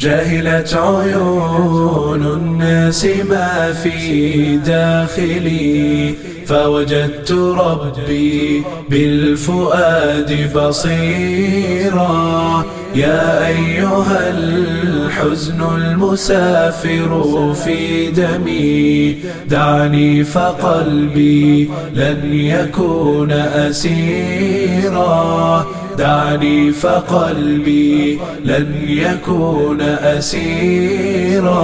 جهلت عيون الناس ما في داخلي فوجدت ربي بالفؤاد بصيرا. يا أيها الحزن المسافر في دمي دعني فقلبي لن يكون أسيرا. دعني فقلبي لن يكون أسيرا.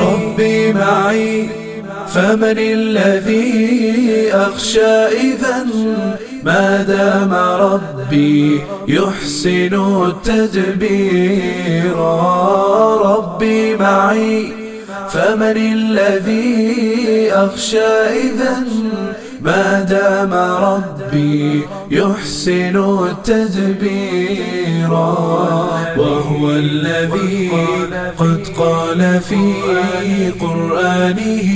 ربي معي فمن الذي أخشى إذا ما دام ربي يحسن التدبير. ربي معي فمن الذي أخشى إذا ما دام ربي يحسن التدبير وهو الذي قد قال في قرآنه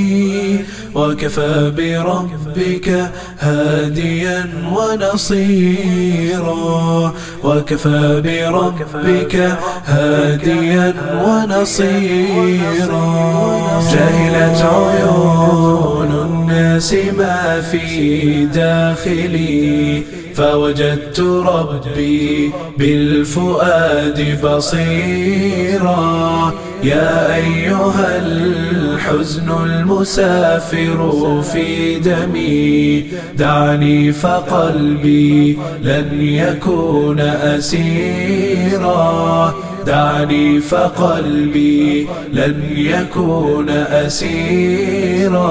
وكفى بربك هاديا ونصيرا وكفى بربك هاديا ونصيرا جهلت عيون ما في داخلي فوجدت ربي بالفؤاد بصيرا. يا أيها الحزن المسافر في دمي دعني فقلبي لن يكون أسيرا. دعني فقلبي لن يكون أسيرا.